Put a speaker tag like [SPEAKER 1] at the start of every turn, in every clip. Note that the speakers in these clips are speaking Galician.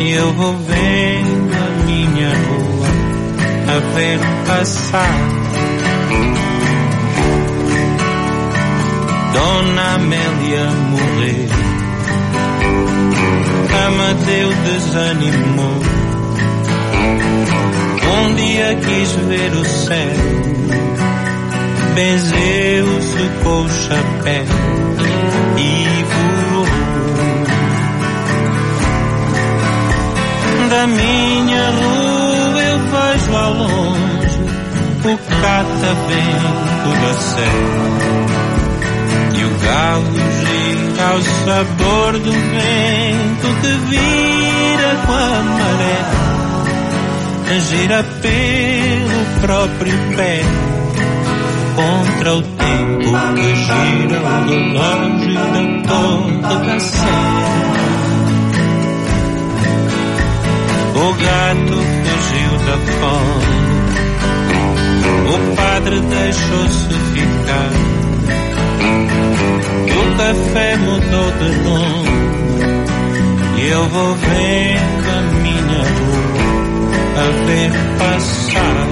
[SPEAKER 1] E eu vou vendo a minha rua A ver passar. Dona Amélia morrer Amadeu desanimou. Um dia quis ver o céu. Benzeu-se com o chapéu e voou. Da minha rua eu vejo ao longe o catavento da serra e o galo gira ao sabor do vento que vira com a maré, gira pelo próprio pé contra o tempo que gira o relógio da torre da serra. O gato fugiu da fome, o padre deixou-se ficar. O café mudou de nome e eu vou vendo a minha rua a ver passar.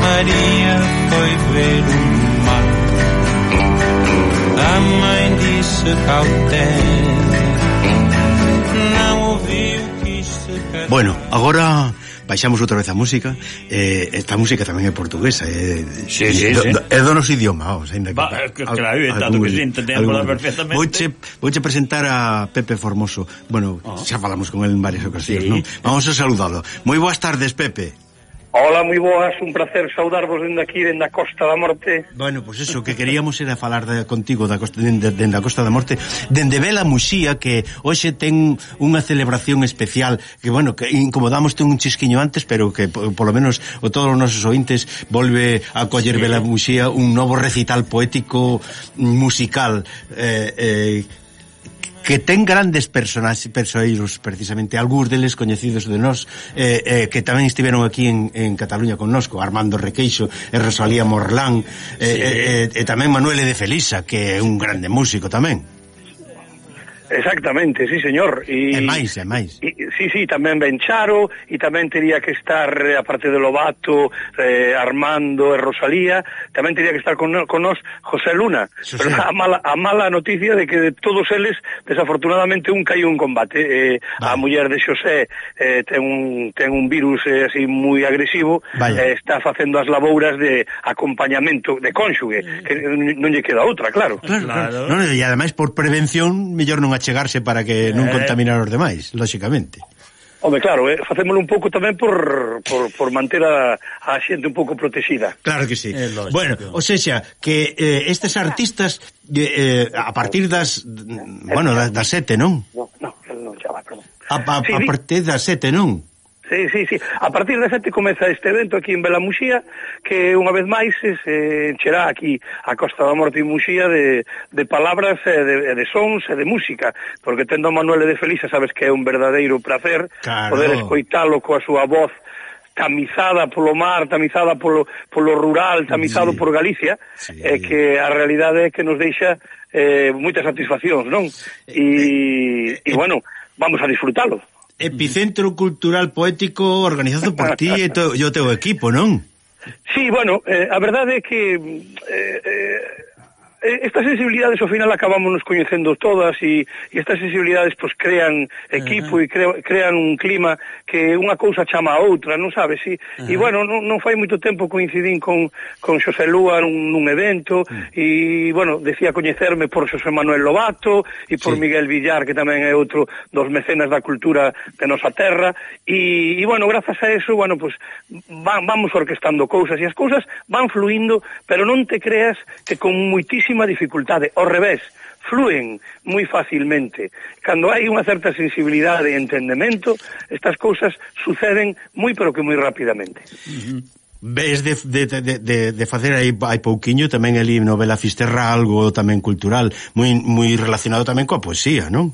[SPEAKER 1] Maria foi ver o mar. A mãe disse cautela.
[SPEAKER 2] Bueno, agora baixamos outra vez a música eh, Esta música tamén é portuguesa eh,
[SPEAKER 3] sí, eh, sí,
[SPEAKER 2] do,
[SPEAKER 3] sí.
[SPEAKER 2] Do, É do noso idioma vamos, ainda
[SPEAKER 3] Va, eh, que, Claro, é tanto que se entendemos perfectamente
[SPEAKER 2] Vouche, vouche presentar a Pepe Formoso Bueno,
[SPEAKER 3] oh.
[SPEAKER 2] xa falamos con el en varias ocasións
[SPEAKER 3] sí.
[SPEAKER 2] non? Vamos a saludarlo Moi boas tardes, Pepe
[SPEAKER 4] Hola, moi boas, un placer saudarvos dende aquí, dende a Costa da Morte
[SPEAKER 2] Bueno, pois pues eso, que queríamos era falar de, contigo da costa, dende, dende a Costa da Morte Dende Vela Muxía, que hoxe ten unha celebración especial Que, bueno, que incomodamos un chisquiño antes Pero que, po, polo menos, o todos os nosos ointes Volve a coller sí. Vela Muxía un novo recital poético musical eh, eh, que ten grandes personaxes persoeiros precisamente algúns deles coñecidos de nós eh, eh, que tamén estiveron aquí en, en Cataluña connosco Armando Requeixo e Rosalía Morlán eh,
[SPEAKER 3] sí.
[SPEAKER 2] eh, e eh, e tamén Manuel de Felisa que é un grande músico tamén
[SPEAKER 4] Exactamente, sí, señor. E,
[SPEAKER 2] e máis, e máis.
[SPEAKER 4] E, sí, sí, tamén Bencharo, e tamén teria que estar, eh, a parte de Lobato, eh, Armando e Rosalía, tamén teria que estar con, con nos José Luna.
[SPEAKER 2] José.
[SPEAKER 4] Pero a mala, a mala noticia de que de todos eles, desafortunadamente, un caiu en combate. Eh,
[SPEAKER 2] vale.
[SPEAKER 4] a muller de Xosé eh, ten, un, ten un virus eh, así moi agresivo, eh, está facendo as labouras de acompañamento de cónxuge, que non lle queda outra, claro.
[SPEAKER 2] Claro,
[SPEAKER 3] claro.
[SPEAKER 2] claro. Non, e ademais, por prevención, mellor non achegarse para que non
[SPEAKER 3] eh.
[SPEAKER 2] contaminar os demais, lóxicamente.
[SPEAKER 4] Home, claro, eh, facémoslo un pouco tamén por, por, por manter a, a xente un pouco protexida.
[SPEAKER 2] Claro que sí.
[SPEAKER 3] Lógico.
[SPEAKER 2] bueno, o sexa, que eh, estes artistas, eh, eh, a partir das, bueno, das, das sete, non?
[SPEAKER 4] No, no, no, xa vai, perdón.
[SPEAKER 2] A, a,
[SPEAKER 4] sí,
[SPEAKER 2] a partir das sete, non?
[SPEAKER 4] Sí, sí, sí. A partir de sete comeza este evento aquí en Belamuxía, que unha vez máis se eh, encherá aquí a Costa da Morte e Muxía de, de palabras, e de, de sons e de música, porque tendo Manuel de Felisa sabes que é un verdadeiro placer
[SPEAKER 2] claro.
[SPEAKER 4] poder escoitalo coa súa voz tamizada polo mar, tamizada polo, polo rural, tamizado
[SPEAKER 2] sí.
[SPEAKER 4] por Galicia,
[SPEAKER 2] sí.
[SPEAKER 4] e que a realidade é que nos deixa eh, moitas satisfaccións, non? E, e bueno, vamos a disfrutalo.
[SPEAKER 2] Epicentro Cultural Poético organizado por ti e, to, e o teu equipo, non?
[SPEAKER 4] Sí, bueno, eh, a verdade é que eh, eh, Eh, estas sensibilidades ao final acabámonos coñecendo todas e, e estas sensibilidades pois crean equipo uh -huh. e cre, crean un clima que unha cousa chama a outra, non sabes? E, uh -huh. e bueno, non, non fai moito tempo coincidín con, con Xosé Lúa nun, nun evento uh -huh. e, bueno, decía coñecerme por Xosé Manuel Lobato e por
[SPEAKER 2] sí.
[SPEAKER 4] Miguel Villar, que tamén é outro dos mecenas da cultura de nosa terra e, e bueno, grazas a eso, bueno, pues, van, vamos orquestando cousas e as cousas van fluindo, pero non te creas que con muitísimo máxima dificultade. Ao revés, fluen moi facilmente. Cando hai unha certa sensibilidade e entendemento, estas cousas suceden moi pero que moi rapidamente. Uh -huh.
[SPEAKER 2] Ves de, de, de, de, de facer aí, hai pouquiño tamén ali novela Fisterra algo tamén cultural, moi, moi relacionado tamén coa poesía, non?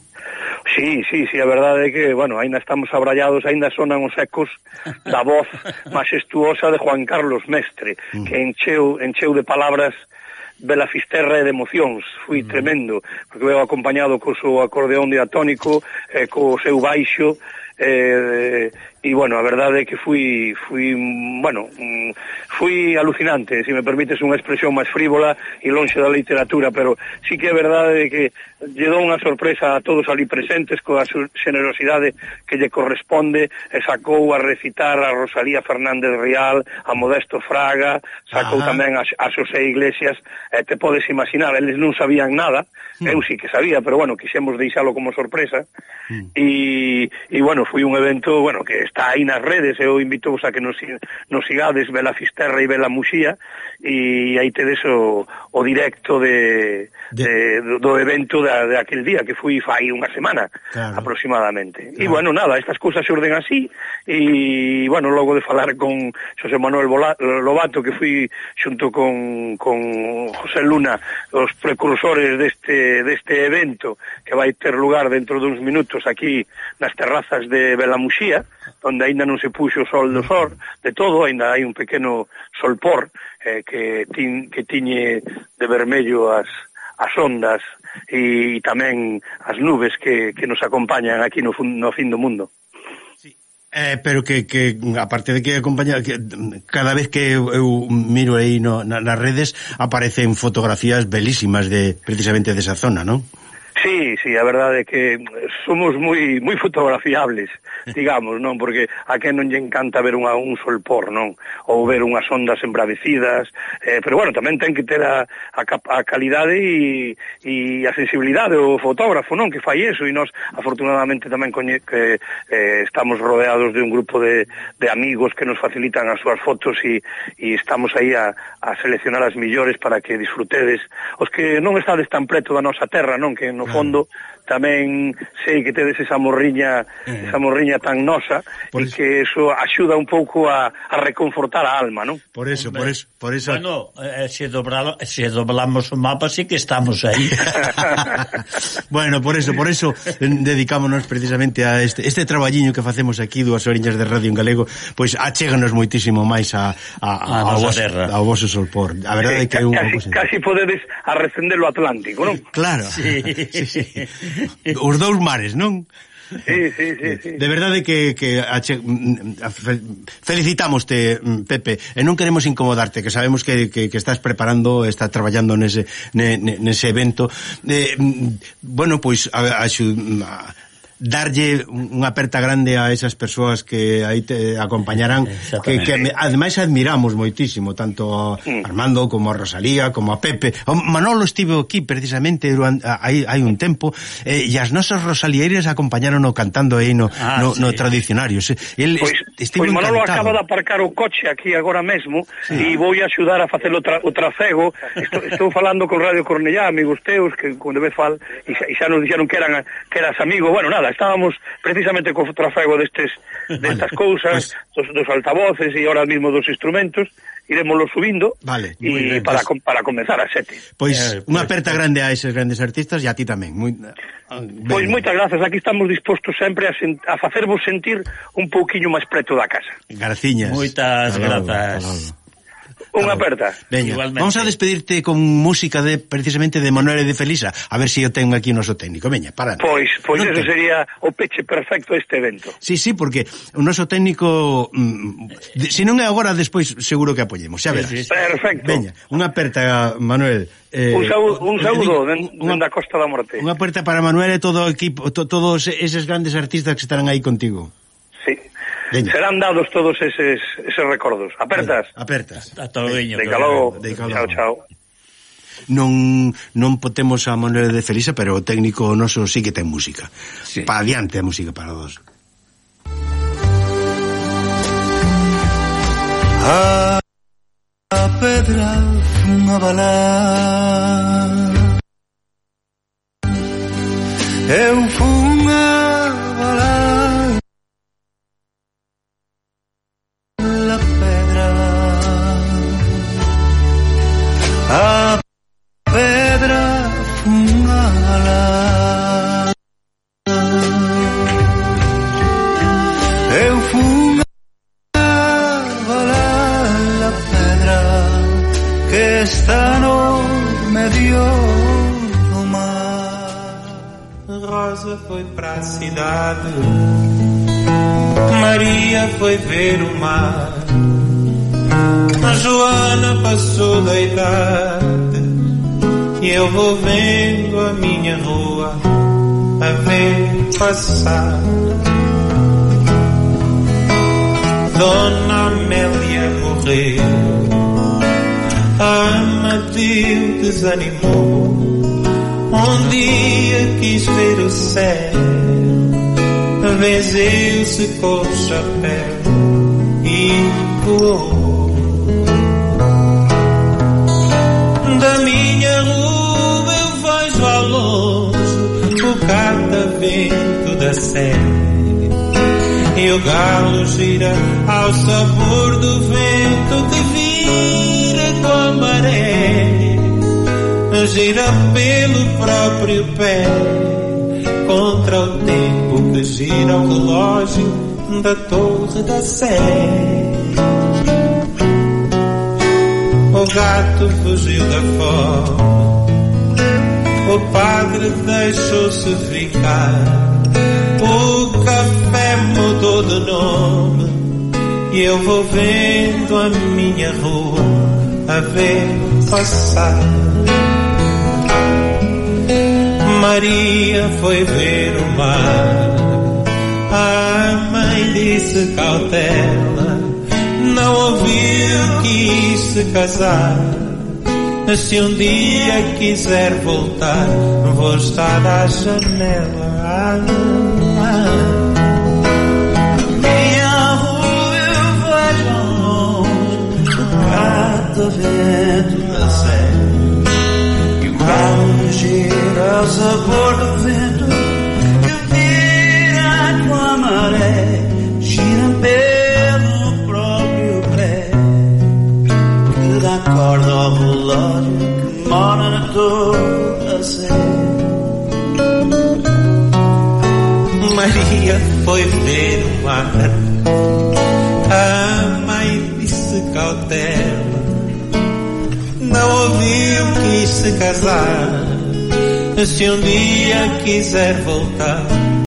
[SPEAKER 4] Sí, sí, sí, a verdade é que, bueno, aínda estamos abrallados, aínda sonan os ecos da voz majestuosa de Juan Carlos Mestre, que mm. encheu, encheu de palabras Bela Fisterra de emocións, foi mm. tremendo, porque veo acompañado co seu acordeón diatónico, eh, co seu baixo, eh, e bueno, a verdade é que fui, fui bueno, mm, fui alucinante, se me permites unha expresión máis frívola e lonxe da literatura, pero sí que é verdade que lle dou unha sorpresa a todos ali presentes coa generosidade que lle corresponde e sacou a recitar a Rosalía Fernández Real, a Modesto Fraga, sacou Ajá. tamén a, a Xosé Iglesias, eh, te podes imaginar, eles non sabían nada, mm. eu sí que sabía, pero bueno, quixemos deixalo como sorpresa, mm. e, e bueno, foi un evento, bueno, que está aí nas redes, eu invito a que nos, nos sigades Bela Fisterra e Bela Muxía e aí tedes o, o directo de, de... de do evento da, de aquel día, que foi fai unha semana claro. aproximadamente. Claro. E bueno, nada, estas cousas se orden así e bueno, logo de falar con José Manuel Bola, Lobato, que fui xunto con, con José Luna, os precursores deste, deste evento que vai ter lugar dentro duns minutos aquí nas terrazas de de Belamuxía, onde aínda non se puxo o sol do sol, de todo, aínda hai un pequeno solpor eh, que, tin, que tiñe de vermello as, as ondas e, e tamén as nubes que, que nos acompañan aquí no, no fin do mundo.
[SPEAKER 2] Eh, pero que, que aparte de que acompaña que, cada vez que eu, eu miro aí no, na, nas redes aparecen fotografías belísimas de precisamente desa zona, non?
[SPEAKER 4] Sí, sí, a verdade é que somos moi moi fotografiables, digamos, non? Porque a que non lle encanta ver unha, un sol por, non? Ou ver unhas ondas embravecidas, eh, pero bueno, tamén ten que ter a, a, a calidade e, e a sensibilidade do fotógrafo, non? Que fai eso, e nós afortunadamente tamén coñe, que eh, estamos rodeados de un grupo de, de amigos que nos facilitan as súas fotos e, e estamos aí a, a seleccionar as millores para que disfrutedes os que non estades tan preto da nosa terra, non? Que no fondo tamén sei que tedes esa morriña, eh. esa morriña tan nosa por e eso. que eso axuda un pouco a, a reconfortar a alma, non?
[SPEAKER 2] Por eso, Hombre. por eso, por eso.
[SPEAKER 3] Bueno, eh, eh se dobralo, se doblamos o mapa sí que estamos aí.
[SPEAKER 2] bueno, por eso, por eso eh, dedicámonos precisamente a este este traballiño que facemos aquí dúas oriñas de radio en galego, pois pues, achéganos moitísimo máis a a, a, a, a vos, terra. ao vosso solpor. A verdade é que eh, é
[SPEAKER 4] un... Casi, Casi podedes arrecender o Atlántico, non?
[SPEAKER 2] Claro. Sí. sí, sí. Os dous mares, non?
[SPEAKER 4] Sí, sí, sí, sí.
[SPEAKER 2] De verdade que, que ache, felicitamoste, Pepe, e non queremos incomodarte, que sabemos que, que, que estás preparando, estás traballando nese, nese evento. Eh, bueno, pois a, a, a darlle unha aperta grande a esas persoas que aí te acompañarán que, que ademais admiramos moitísimo tanto a Armando como a Rosalía como a Pepe o Manolo estivo aquí precisamente hai, hai un tempo eh, e as nosas Rosalieiras acompañaron o cantando aí no, ah, no, sí. no tradicionario
[SPEAKER 4] el pois, pois Manolo encantado. acaba de aparcar o coche aquí agora mesmo sí. e vou axudar a facer o, tra, o trafego estou, estou falando con Radio Cornellá amigos teus que con debe vez fal e xa, e xa nos dixeron que eran que eras amigo bueno nada nada, Estábamos precisamente co trafego destes, destas vale, cousas, pues... dos, dos altavoces e ahora mismo dos instrumentos, iremoslo subindo
[SPEAKER 2] vale,
[SPEAKER 4] e para, pues... para comenzar a sete.
[SPEAKER 2] Pois eh, pues, unha aperta grande a eses grandes artistas e a ti tamén. Muy...
[SPEAKER 4] Ah, pois moitas grazas, aquí estamos dispostos sempre a, sen, a facervos sentir un pouquiño máis preto da casa.
[SPEAKER 2] Garciñas.
[SPEAKER 3] Moitas grazas. Hasta logo.
[SPEAKER 4] Unha aperta.
[SPEAKER 2] Veña, vamos a despedirte con música de precisamente de Manuel de Felisa, a ver se si eu tengo aquí o noso técnico. Veña, para.
[SPEAKER 4] Pois, pois non eso ten... sería o peche perfecto este evento.
[SPEAKER 2] Sí, sí, porque o noso técnico mm, de, se non é agora despois seguro que apoyemos, xa verás. Sí,
[SPEAKER 4] sí, sí. Perfecto.
[SPEAKER 2] Veña, unha aperta Manuel.
[SPEAKER 4] Eh, un saúdo, un saúdo den, unha, da Costa da Morte.
[SPEAKER 2] Unha aperta para Manuel e todo o equipo, to, todos eses grandes artistas que estarán aí contigo.
[SPEAKER 4] Sí. Veña. Serán dados todos eses, eses recordos. Apertas.
[SPEAKER 2] Veña, apertas.
[SPEAKER 3] Ata o
[SPEAKER 4] veño. Deica logo. Chao, chao.
[SPEAKER 2] Non, non potemos a Manuel de Felisa, pero o técnico noso sí que ten música. Sí. Pa adiante a música para dos. A, a pedra unha
[SPEAKER 1] balada Foi pra cidade, Maria foi ver o mar. A Joana passou da idade e eu vou vendo a minha rua a ver passar. Dona Amélia morreu, a Matilde desanimou. Um dia quis ver o céu, vezeu-se com o chapéu e voou. Da minha rua eu vejo ao longe o catavento da serra e o galo gira ao sabor do vento que vira com a maré, gira pelo próprio pé contra o tempo que gira o relógio da torre da sé. O gato fugiu da fome, o padre deixou-se ficar. O café mudou de nome e eu vou vendo a minha rua a ver passar. Maria foi ver o mar. A mãe disse cautela, não ouviu, quis se casar. Se um dia quiser voltar, vou estar à janela. Ah, ah. Minha rua eu vejo ao longe, gira ao sabor do vento, que vira com a maré, gira pelo próprio pé, que dá corda ao relógio que mora na sé. Maria foi ver o mar. A mãe disse cautela, não ouviu, quis se casar. Se um dia quiser voltar,